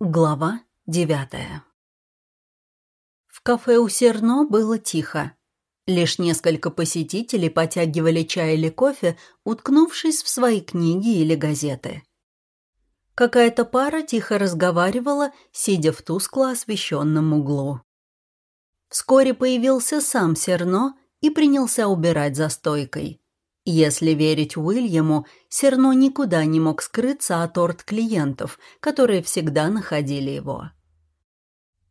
Глава девятая В кафе у Серно было тихо. Лишь несколько посетителей потягивали чай или кофе, уткнувшись в свои книги или газеты. Какая-то пара тихо разговаривала, сидя в тускло освещенном углу. Вскоре появился сам Серно и принялся убирать за стойкой. Если верить Уильяму, Серно никуда не мог скрыться от орд клиентов, которые всегда находили его.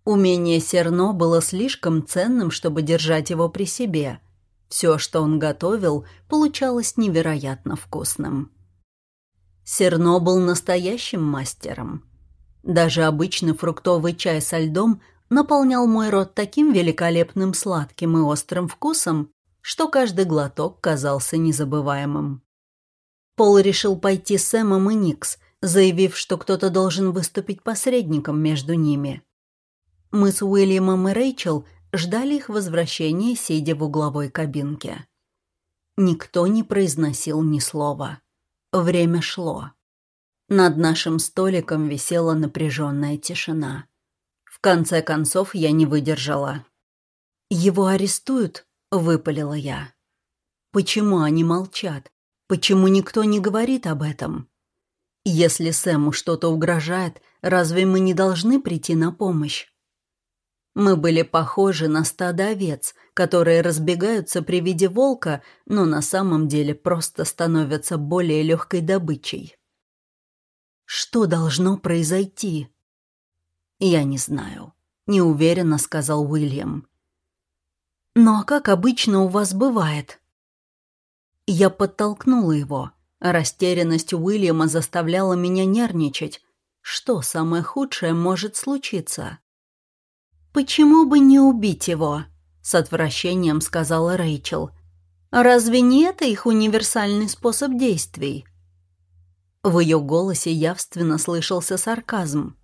Умение Серно было слишком ценным, чтобы держать его при себе. Все, что он готовил, получалось невероятно вкусным. Серно был настоящим мастером. Даже обычный фруктовый чай со льдом наполнял мой рот таким великолепным сладким и острым вкусом, что каждый глоток казался незабываемым. Пол решил пойти с Сэмом и Никс, заявив, что кто-то должен выступить посредником между ними. Мы с Уильямом и Рэйчел ждали их возвращения, сидя в угловой кабинке. Никто не произносил ни слова. Время шло. Над нашим столиком висела напряженная тишина. В конце концов я не выдержала. «Его арестуют?» Выпалила я. Почему они молчат? Почему никто не говорит об этом? Если Сэму что-то угрожает, разве мы не должны прийти на помощь? Мы были похожи на стадо овец, которые разбегаются при виде волка, но на самом деле просто становятся более легкой добычей. Что должно произойти? Я не знаю, неуверенно сказал Уильям. «Ну а как обычно у вас бывает?» Я подтолкнула его. Растерянность Уильяма заставляла меня нервничать. Что самое худшее может случиться? «Почему бы не убить его?» — с отвращением сказала Рэйчел. «Разве не это их универсальный способ действий?» В ее голосе явственно слышался сарказм.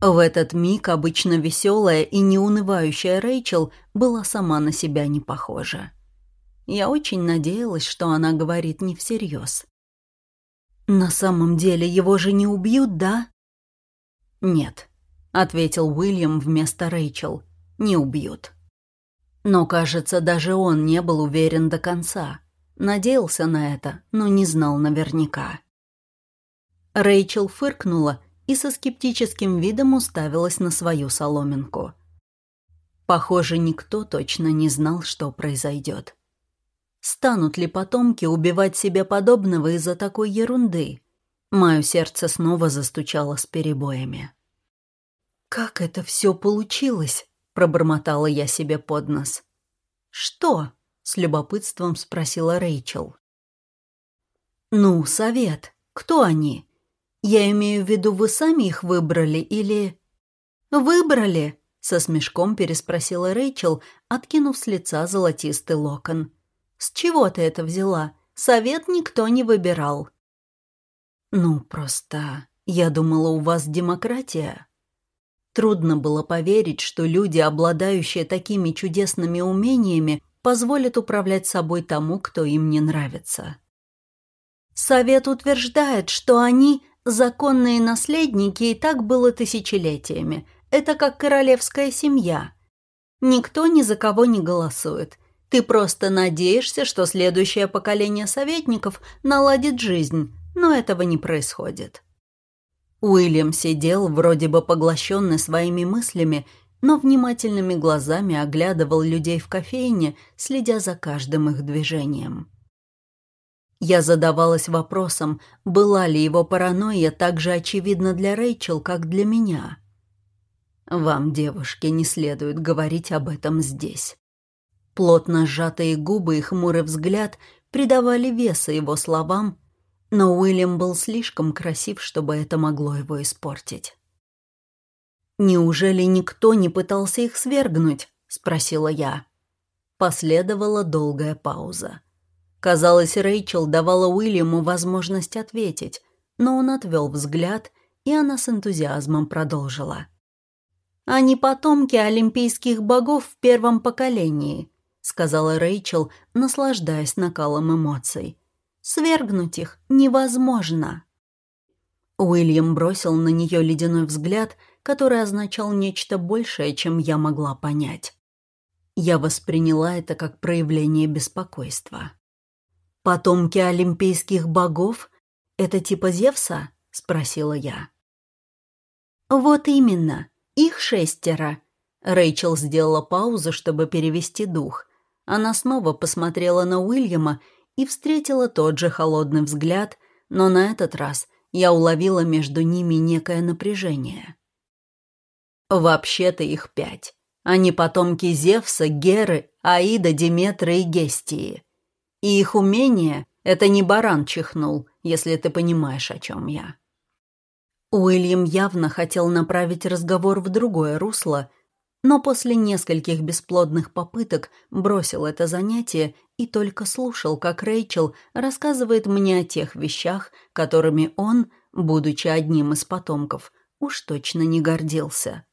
В этот миг обычно веселая и неунывающая Рэйчел была сама на себя не похожа. Я очень надеялась, что она говорит не всерьез. «На самом деле его же не убьют, да?» «Нет», — ответил Уильям вместо Рэйчел. «Не убьют». Но, кажется, даже он не был уверен до конца. Надеялся на это, но не знал наверняка. Рэйчел фыркнула и со скептическим видом уставилась на свою соломинку. Похоже, никто точно не знал, что произойдет. Станут ли потомки убивать себе подобного из-за такой ерунды? Мое сердце снова застучало с перебоями. «Как это все получилось?» — пробормотала я себе под нос. «Что?» — с любопытством спросила Рэйчел. «Ну, совет. Кто они? Я имею в виду, вы сами их выбрали или...» «Выбрали?» — со смешком переспросила Рэйчел, откинув с лица золотистый локон. «С чего ты это взяла? Совет никто не выбирал». «Ну, просто... Я думала, у вас демократия». Трудно было поверить, что люди, обладающие такими чудесными умениями, позволят управлять собой тому, кто им не нравится. «Совет утверждает, что они Законные наследники и так было тысячелетиями. Это как королевская семья. Никто ни за кого не голосует. Ты просто надеешься, что следующее поколение советников наладит жизнь, но этого не происходит. Уильям сидел, вроде бы поглощенный своими мыслями, но внимательными глазами оглядывал людей в кофейне, следя за каждым их движением. Я задавалась вопросом, была ли его паранойя так же очевидна для Рэйчел, как для меня. Вам, девушки, не следует говорить об этом здесь. Плотно сжатые губы и хмурый взгляд придавали веса его словам, но Уильям был слишком красив, чтобы это могло его испортить. «Неужели никто не пытался их свергнуть?» — спросила я. Последовала долгая пауза. Казалось, Рэйчел давала Уильяму возможность ответить, но он отвел взгляд, и она с энтузиазмом продолжила. «Они потомки олимпийских богов в первом поколении», сказала Рэйчел, наслаждаясь накалом эмоций. «Свергнуть их невозможно». Уильям бросил на нее ледяной взгляд, который означал нечто большее, чем я могла понять. Я восприняла это как проявление беспокойства. «Потомки олимпийских богов? Это типа Зевса?» — спросила я. «Вот именно. Их шестеро». Рэйчел сделала паузу, чтобы перевести дух. Она снова посмотрела на Уильяма и встретила тот же холодный взгляд, но на этот раз я уловила между ними некое напряжение. Вообще-то их пять. Они потомки Зевса, Геры, Аида, Диметра и Гестии. И их умение — это не баран чихнул, если ты понимаешь, о чем я. Уильям явно хотел направить разговор в другое русло, но после нескольких бесплодных попыток бросил это занятие и только слушал, как Рэйчел рассказывает мне о тех вещах, которыми он, будучи одним из потомков, уж точно не гордился.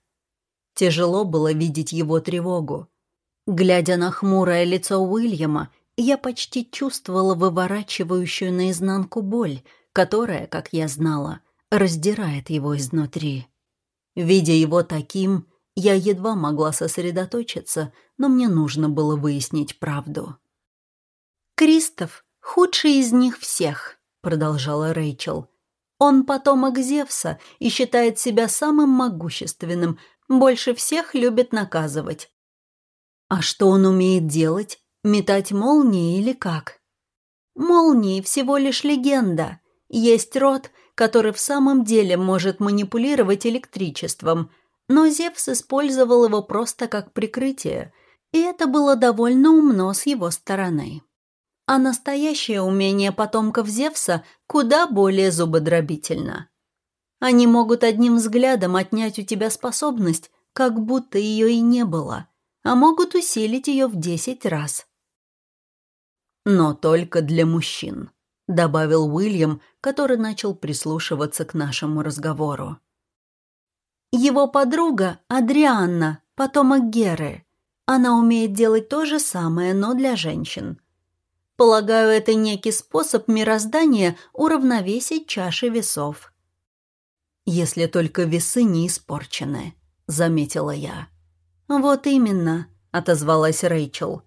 Тяжело было видеть его тревогу. Глядя на хмурое лицо Уильяма, я почти чувствовала выворачивающую наизнанку боль, которая, как я знала, раздирает его изнутри. Видя его таким, я едва могла сосредоточиться, но мне нужно было выяснить правду. «Кристоф — худший из них всех», — продолжала Рэйчел. «Он потомок Зевса и считает себя самым могущественным, больше всех любит наказывать». «А что он умеет делать? Метать молнии или как?» «Молнии всего лишь легенда. Есть род, который в самом деле может манипулировать электричеством, но Зевс использовал его просто как прикрытие, и это было довольно умно с его стороны. А настоящее умение потомков Зевса куда более зубодробительно. Они могут одним взглядом отнять у тебя способность, как будто ее и не было, а могут усилить ее в десять раз. Но только для мужчин. — добавил Уильям, который начал прислушиваться к нашему разговору. «Его подруга Адрианна, потомок Геры. Она умеет делать то же самое, но для женщин. Полагаю, это некий способ мироздания уравновесить чаши весов». «Если только весы не испорчены», — заметила я. «Вот именно», — отозвалась Рэйчел.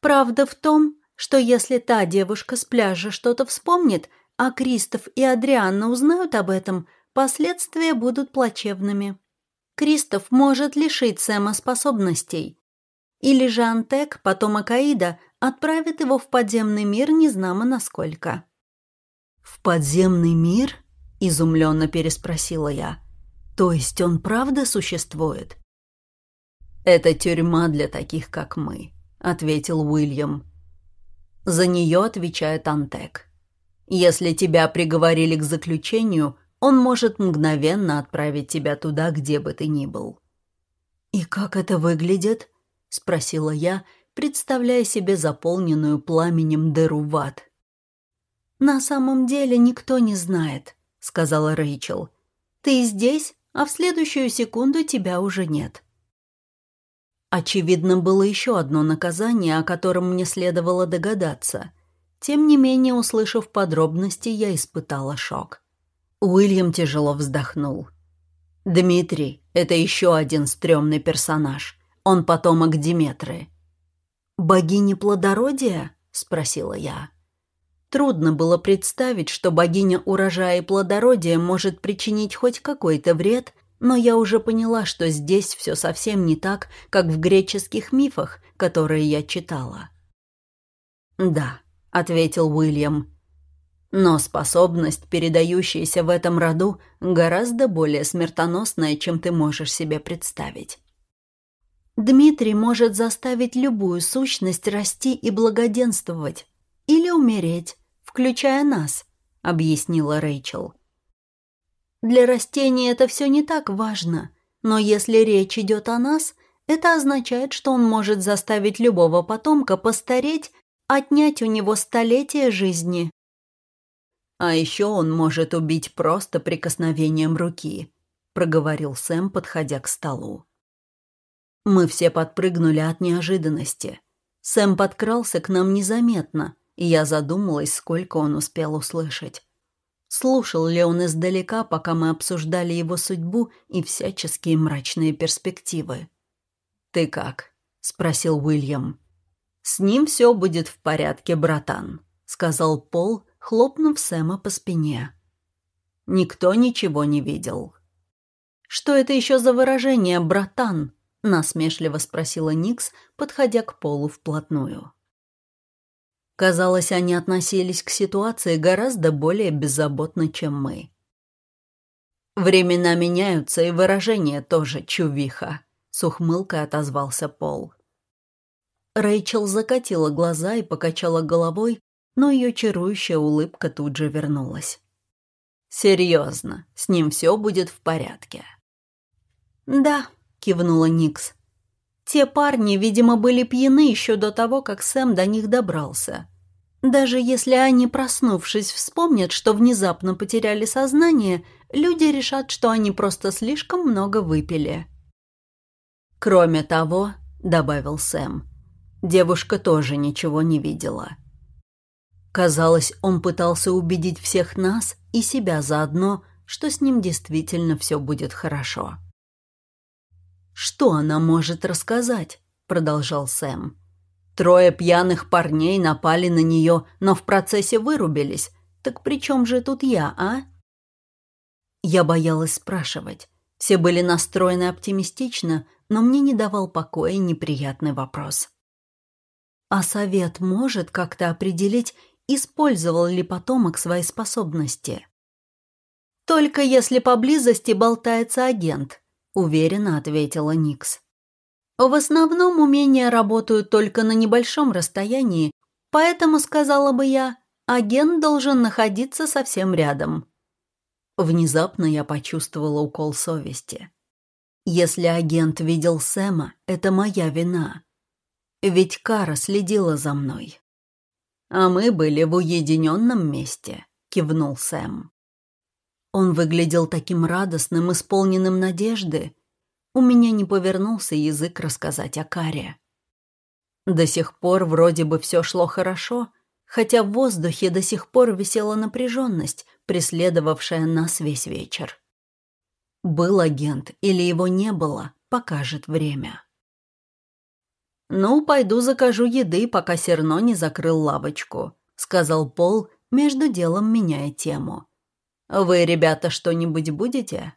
«Правда в том, что если та девушка с пляжа что-то вспомнит, а Кристоф и Адрианна узнают об этом, последствия будут плачевными. Кристоф может лишить Сэма способностей. Или же Антек, потом Акаида, отправит его в подземный мир незнамо насколько. «В подземный мир?» – изумленно переспросила я. «То есть он правда существует?» «Это тюрьма для таких, как мы», — ответил Уильям. За нее отвечает Антек. Если тебя приговорили к заключению, он может мгновенно отправить тебя туда, где бы ты ни был. «И как это выглядит?» — спросила я, представляя себе заполненную пламенем дыру в ад. «На самом деле никто не знает», — сказала Рэйчел. «Ты здесь, а в следующую секунду тебя уже нет». Очевидно, было еще одно наказание, о котором мне следовало догадаться. Тем не менее, услышав подробности, я испытала шок. Уильям тяжело вздохнул. «Дмитрий — это еще один стрёмный персонаж. Он потомок Диметры». «Богини плодородия?» — спросила я. Трудно было представить, что богиня урожая и плодородия может причинить хоть какой-то вред но я уже поняла, что здесь все совсем не так, как в греческих мифах, которые я читала. «Да», — ответил Уильям, — «но способность, передающаяся в этом роду, гораздо более смертоносная, чем ты можешь себе представить». Дмитрий может заставить любую сущность расти и благоденствовать. Или умереть, включая нас, — объяснила Рэйчел. Для растения это все не так важно, но если речь идет о нас, это означает, что он может заставить любого потомка постареть, отнять у него столетия жизни. А еще он может убить просто прикосновением руки, проговорил Сэм, подходя к столу. Мы все подпрыгнули от неожиданности. Сэм подкрался к нам незаметно, и я задумалась, сколько он успел услышать. Слушал ли он издалека, пока мы обсуждали его судьбу и всяческие мрачные перспективы? «Ты как?» — спросил Уильям. «С ним все будет в порядке, братан», — сказал Пол, хлопнув Сэма по спине. Никто ничего не видел. «Что это еще за выражение, братан?» — насмешливо спросила Никс, подходя к Полу вплотную. Казалось, они относились к ситуации гораздо более беззаботно, чем мы. «Времена меняются, и выражение тоже чувиха», — с ухмылкой отозвался Пол. Рэйчел закатила глаза и покачала головой, но ее чарующая улыбка тут же вернулась. «Серьезно, с ним все будет в порядке». «Да», — кивнула Никс. «Те парни, видимо, были пьяны еще до того, как Сэм до них добрался. Даже если они, проснувшись, вспомнят, что внезапно потеряли сознание, люди решат, что они просто слишком много выпили. «Кроме того», — добавил Сэм, — девушка тоже ничего не видела. Казалось, он пытался убедить всех нас и себя заодно, что с ним действительно все будет хорошо. «Что она может рассказать?» — продолжал Сэм. Трое пьяных парней напали на нее, но в процессе вырубились. Так при чем же тут я, а? Я боялась спрашивать. Все были настроены оптимистично, но мне не давал покоя неприятный вопрос. А совет может как-то определить, использовал ли потомок свои способности? «Только если поблизости болтается агент», — уверенно ответила Никс. В основном умения работают только на небольшом расстоянии, поэтому, сказала бы я, агент должен находиться совсем рядом. Внезапно я почувствовала укол совести. Если агент видел Сэма, это моя вина. Ведь Кара следила за мной. А мы были в уединенном месте, кивнул Сэм. Он выглядел таким радостным, исполненным надежды, у меня не повернулся язык рассказать о Каре. До сих пор вроде бы все шло хорошо, хотя в воздухе до сих пор висела напряженность, преследовавшая нас весь вечер. Был агент или его не было, покажет время. «Ну, пойду закажу еды, пока Серно не закрыл лавочку», — сказал Пол, между делом меняя тему. «Вы, ребята, что-нибудь будете?»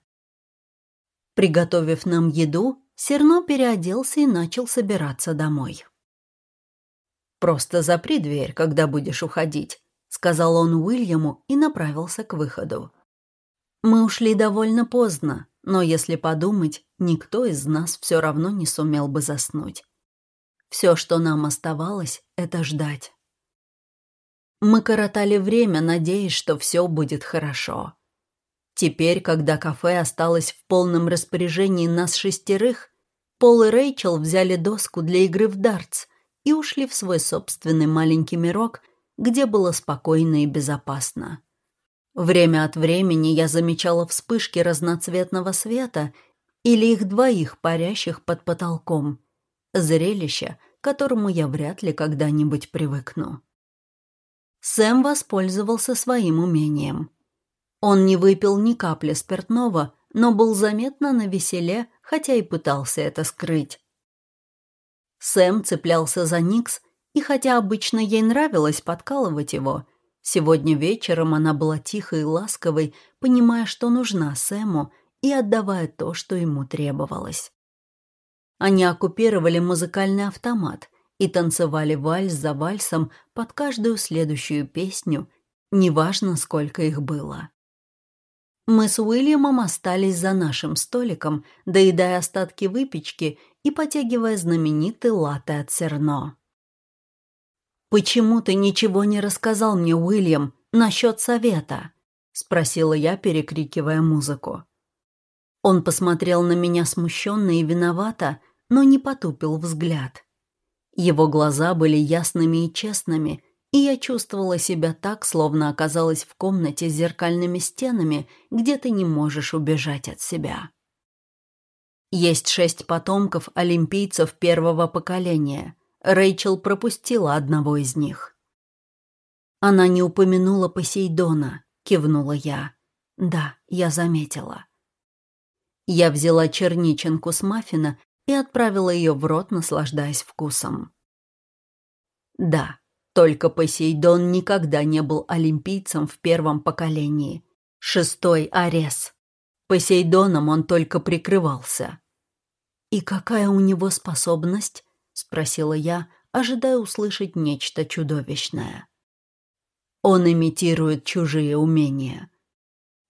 Приготовив нам еду, Серно переоделся и начал собираться домой. «Просто запри дверь, когда будешь уходить», — сказал он Уильяму и направился к выходу. Мы ушли довольно поздно, но если подумать, никто из нас все равно не сумел бы заснуть. Все, что нам оставалось, это ждать. Мы коротали время, надеясь, что все будет хорошо. Теперь, когда кафе осталось в полном распоряжении нас шестерых, Пол и Рэйчел взяли доску для игры в дартс и ушли в свой собственный маленький мирок, где было спокойно и безопасно. Время от времени я замечала вспышки разноцветного света или их двоих парящих под потолком. Зрелище, к которому я вряд ли когда-нибудь привыкну. Сэм воспользовался своим умением. Он не выпил ни капли спиртного, но был заметно на веселе, хотя и пытался это скрыть. Сэм цеплялся за Никс, и хотя обычно ей нравилось подкалывать его, сегодня вечером она была тихой и ласковой, понимая, что нужна Сэму, и отдавая то, что ему требовалось. Они оккупировали музыкальный автомат и танцевали вальс за вальсом под каждую следующую песню, неважно, сколько их было. Мы с Уильямом остались за нашим столиком, доедая остатки выпечки и потягивая знаменитый латте от Серно. «Почему ты ничего не рассказал мне, Уильям, насчет совета?» — спросила я, перекрикивая музыку. Он посмотрел на меня смущенно и виновато, но не потупил взгляд. Его глаза были ясными и честными, и я чувствовала себя так, словно оказалась в комнате с зеркальными стенами, где ты не можешь убежать от себя. Есть шесть потомков олимпийцев первого поколения. Рэйчел пропустила одного из них. Она не упомянула Посейдона, кивнула я. Да, я заметила. Я взяла черниченку с маффина и отправила ее в рот, наслаждаясь вкусом. Да, только Посейдон никогда не был олимпийцем в первом поколении. Шестой Арес. Посейдоном он только прикрывался. «И какая у него способность?» — спросила я, ожидая услышать нечто чудовищное. Он имитирует чужие умения.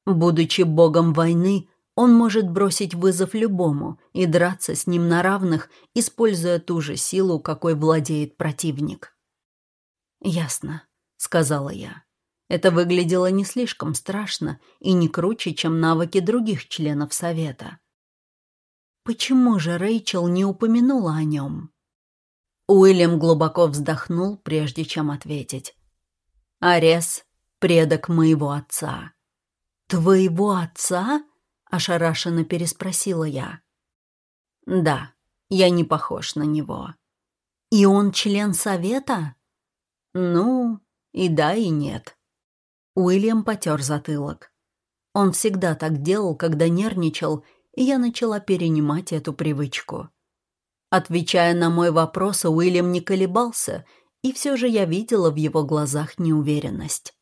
Будучи богом войны, он может бросить вызов любому и драться с ним на равных, используя ту же силу, какой владеет противник. «Ясно», — сказала я. Это выглядело не слишком страшно и не круче, чем навыки других членов Совета. Почему же Рэйчел не упомянула о нем? Уильям глубоко вздохнул, прежде чем ответить. Арес — предок моего отца». «Твоего отца?» — ошарашенно переспросила я. «Да, я не похож на него». «И он член совета?» «Ну, и да, и нет». Уильям потер затылок. Он всегда так делал, когда нервничал, и я начала перенимать эту привычку. Отвечая на мой вопрос, Уильям не колебался — и все же я видела в его глазах неуверенность.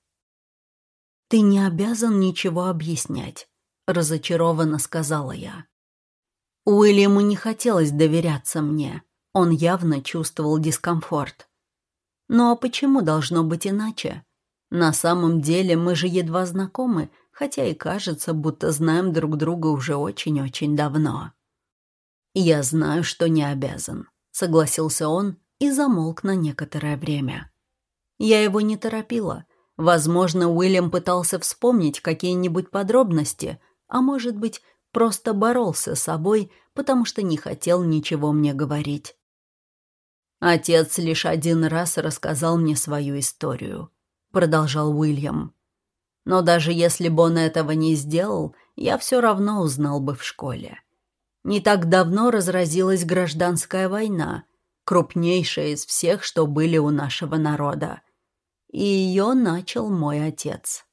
«Ты не обязан ничего объяснять», — разочарованно сказала я. Уильяму не хотелось доверяться мне. Он явно чувствовал дискомфорт. Ну а почему должно быть иначе? На самом деле мы же едва знакомы, хотя и кажется, будто знаем друг друга уже очень-очень давно. «Я знаю, что не обязан», — согласился он, и замолк на некоторое время. Я его не торопила. Возможно, Уильям пытался вспомнить какие-нибудь подробности, а может быть, просто боролся с собой, потому что не хотел ничего мне говорить. «Отец лишь один раз рассказал мне свою историю», — продолжал Уильям. «Но даже если бы он этого не сделал, я все равно узнал бы в школе. Не так давно разразилась гражданская война, крупнейшая из всех, что были у нашего народа. И ее начал мой отец.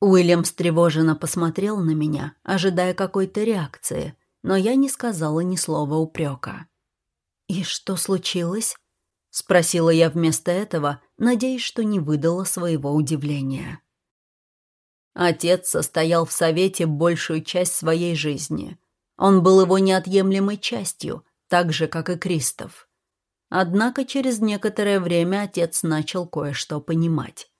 Уильям встревоженно посмотрел на меня, ожидая какой-то реакции, но я не сказала ни слова упрека. «И что случилось?» — спросила я вместо этого, надеясь, что не выдала своего удивления. Отец состоял в Совете большую часть своей жизни. Он был его неотъемлемой частью, так же, как и Кристоф. Однако через некоторое время отец начал кое-что понимать.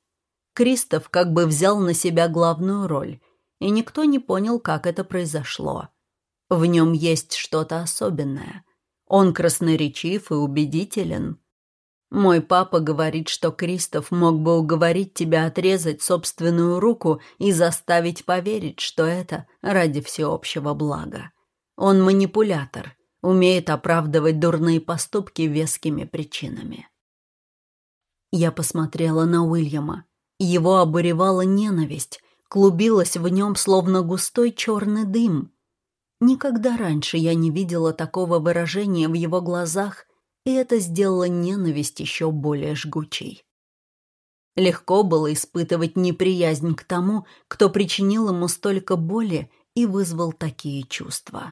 Кристоф как бы взял на себя главную роль, и никто не понял, как это произошло. В нем есть что-то особенное. Он красноречив и убедителен. Мой папа говорит, что Кристоф мог бы уговорить тебя отрезать собственную руку и заставить поверить, что это ради всеобщего блага. Он манипулятор — умеет оправдывать дурные поступки вескими причинами. Я посмотрела на Уильяма. Его обуревала ненависть, клубилась в нем словно густой черный дым. Никогда раньше я не видела такого выражения в его глазах, и это сделало ненависть еще более жгучей. Легко было испытывать неприязнь к тому, кто причинил ему столько боли и вызвал такие чувства.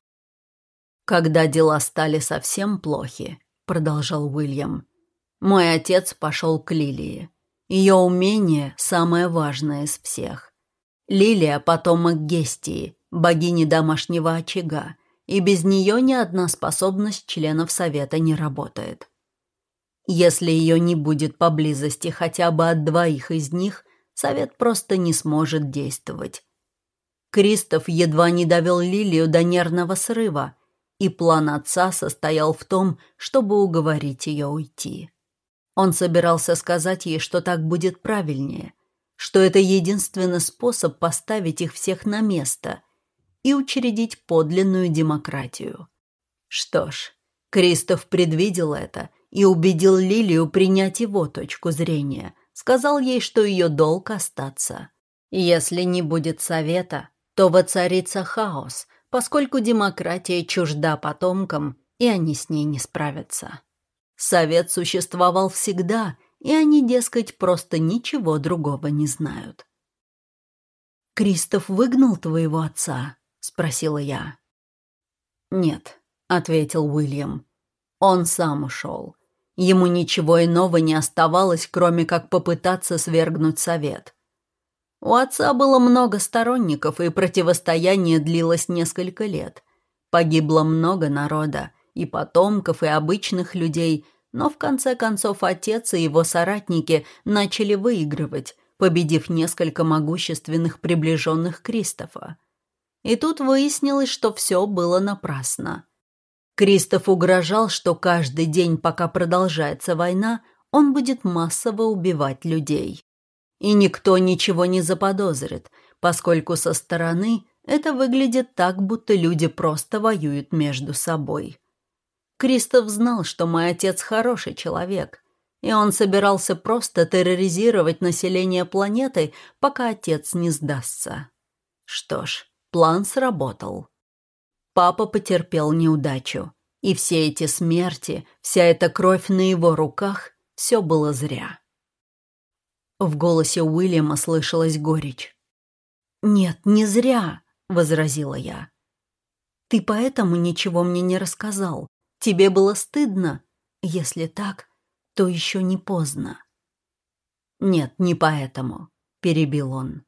«Когда дела стали совсем плохи», — продолжал Уильям, — «мой отец пошел к Лилии. Ее умение — самое важное из всех. Лилия — потомок Гестии, богини домашнего очага, и без нее ни одна способность членов Совета не работает. Если ее не будет поблизости хотя бы от двоих из них, Совет просто не сможет действовать. Кристоф едва не довел Лилию до нервного срыва — и план отца состоял в том, чтобы уговорить ее уйти. Он собирался сказать ей, что так будет правильнее, что это единственный способ поставить их всех на место и учредить подлинную демократию. Что ж, Кристоф предвидел это и убедил Лилию принять его точку зрения, сказал ей, что ее долг остаться. Если не будет совета, то воцарится хаос, поскольку демократия чужда потомкам, и они с ней не справятся. Совет существовал всегда, и они, дескать, просто ничего другого не знают. «Кристоф выгнал твоего отца?» — спросила я. «Нет», — ответил Уильям. «Он сам ушел. Ему ничего иного не оставалось, кроме как попытаться свергнуть совет. У отца было много сторонников, и противостояние длилось несколько лет. Погибло много народа, и потомков, и обычных людей, но в конце концов отец и его соратники начали выигрывать, победив несколько могущественных приближенных Кристофа. И тут выяснилось, что все было напрасно. Кристоф угрожал, что каждый день, пока продолжается война, он будет массово убивать людей. И никто ничего не заподозрит, поскольку со стороны это выглядит так, будто люди просто воюют между собой. Кристоф знал, что мой отец хороший человек, и он собирался просто терроризировать население планеты, пока отец не сдастся. Что ж, план сработал. Папа потерпел неудачу. И все эти смерти, вся эта кровь на его руках, все было зря. В голосе Уильяма слышалась горечь. «Нет, не зря», — возразила я. «Ты поэтому ничего мне не рассказал. Тебе было стыдно? Если так, то еще не поздно». «Нет, не поэтому», — перебил он.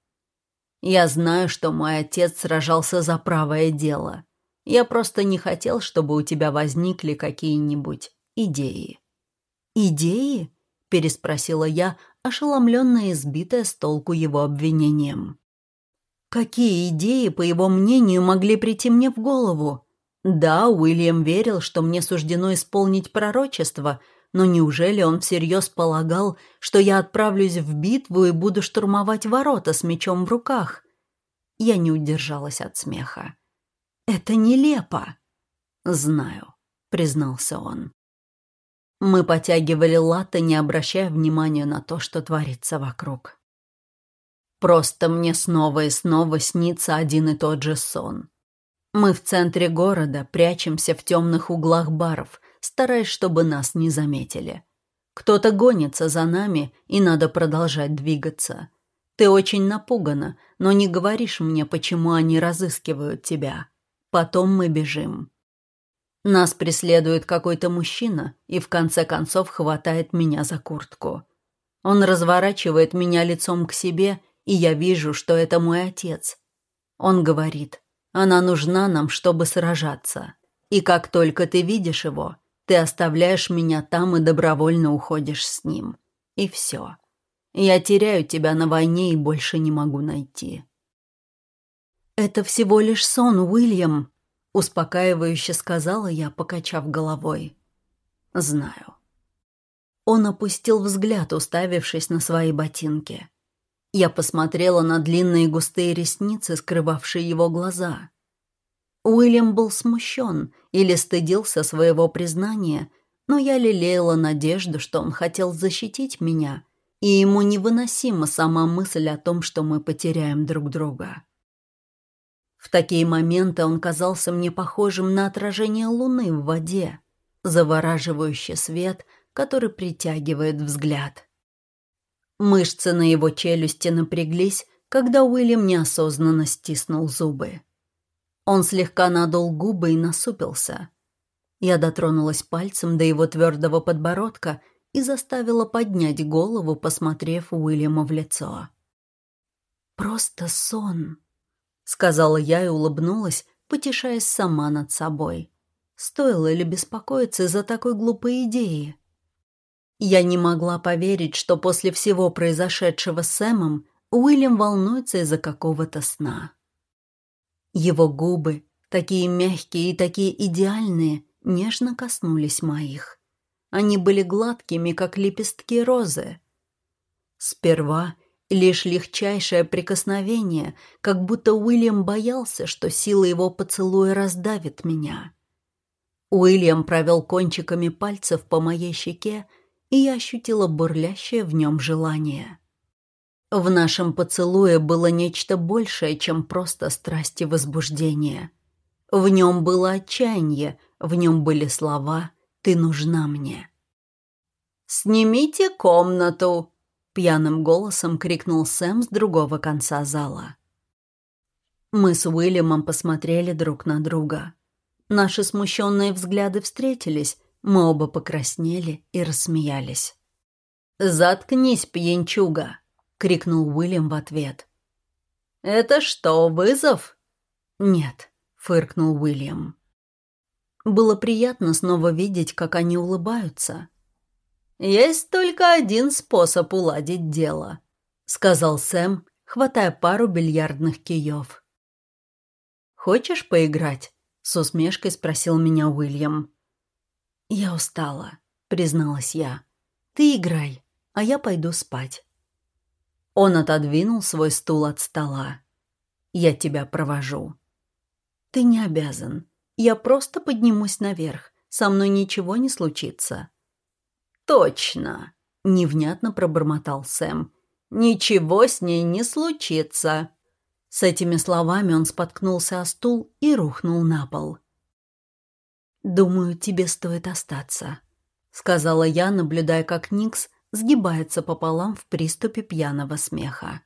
«Я знаю, что мой отец сражался за правое дело, я просто не хотел, чтобы у тебя возникли какие-нибудь идеи». «Идеи?» – переспросила я, ошеломленная и сбитая с толку его обвинением. Какие идеи, по его мнению, могли прийти мне в голову? Да, Уильям верил, что мне суждено исполнить пророчество, но неужели он всерьез полагал, что я отправлюсь в битву и буду штурмовать ворота с мечом в руках? Я не удержалась от смеха. Это нелепо. Знаю, признался он. Мы потягивали латте, не обращая внимания на то, что творится вокруг. Просто мне снова и снова снится один и тот же сон. Мы в центре города прячемся в темных углах баров, стараясь, чтобы нас не заметили. Кто-то гонится за нами, и надо продолжать двигаться. Ты очень напугана, но не говоришь мне, почему они разыскивают тебя. Потом мы бежим. Нас преследует какой-то мужчина и в конце концов хватает меня за куртку. Он разворачивает меня лицом к себе, и я вижу, что это мой отец. Он говорит, она нужна нам, чтобы сражаться. И как только ты видишь его, ты оставляешь меня там и добровольно уходишь с ним. И все. Я теряю тебя на войне и больше не могу найти. «Это всего лишь сон, Уильям», — успокаивающе сказала я, покачав головой. «Знаю». Он опустил взгляд, уставившись на свои ботинки. Я посмотрела на длинные густые ресницы, скрывавшие его глаза. Уильям был смущен или стыдился своего признания, но я лелеяла надежду, что он хотел защитить меня, и ему невыносима сама мысль о том, что мы потеряем друг друга. В такие моменты он казался мне похожим на отражение луны в воде, завораживающий свет, который притягивает взгляд. Мышцы на его челюсти напряглись, когда Уильям неосознанно стиснул зубы. Он слегка надул губы и насупился. Я дотронулась пальцем до его твердого подбородка и заставила поднять голову, посмотрев Уильяму в лицо. «Просто сон», сказала я и улыбнулась, потешаясь сама над собой. Стоило ли беспокоиться из-за такой глупой идеи? Я не могла поверить, что после всего произошедшего с Сэмом Уильям волнуется из-за какого-то сна. Его губы, такие мягкие и такие идеальные, нежно коснулись моих. Они были гладкими, как лепестки розы. Сперва Лишь легчайшее прикосновение, как будто Уильям боялся, что сила его поцелуя раздавит меня. Уильям провел кончиками пальцев по моей щеке, и я ощутила бурлящее в нем желание. В нашем поцелуе было нечто большее, чем просто страсть и возбуждение. В нем было отчаяние, в нем были слова «ты нужна мне». «Снимите комнату!» Пьяным голосом крикнул Сэм с другого конца зала. Мы с Уильямом посмотрели друг на друга. Наши смущенные взгляды встретились, мы оба покраснели и рассмеялись. «Заткнись, пьянчуга!» — крикнул Уильям в ответ. «Это что, вызов?» «Нет», — фыркнул Уильям. Было приятно снова видеть, как они улыбаются. «Есть только один способ уладить дело», — сказал Сэм, хватая пару бильярдных киев. «Хочешь поиграть?» — с усмешкой спросил меня Уильям. «Я устала», — призналась я. «Ты играй, а я пойду спать». Он отодвинул свой стул от стола. «Я тебя провожу». «Ты не обязан. Я просто поднимусь наверх. Со мной ничего не случится». «Точно!» — невнятно пробормотал Сэм. «Ничего с ней не случится!» С этими словами он споткнулся о стул и рухнул на пол. «Думаю, тебе стоит остаться», — сказала я, наблюдая, как Никс сгибается пополам в приступе пьяного смеха.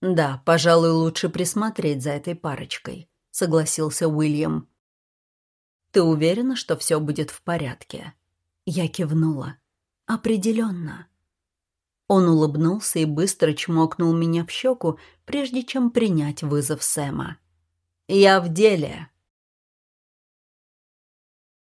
«Да, пожалуй, лучше присмотреть за этой парочкой», — согласился Уильям. «Ты уверена, что все будет в порядке?» Я кивнула. «Определенно». Он улыбнулся и быстро чмокнул меня в щеку, прежде чем принять вызов Сэма. «Я в деле»,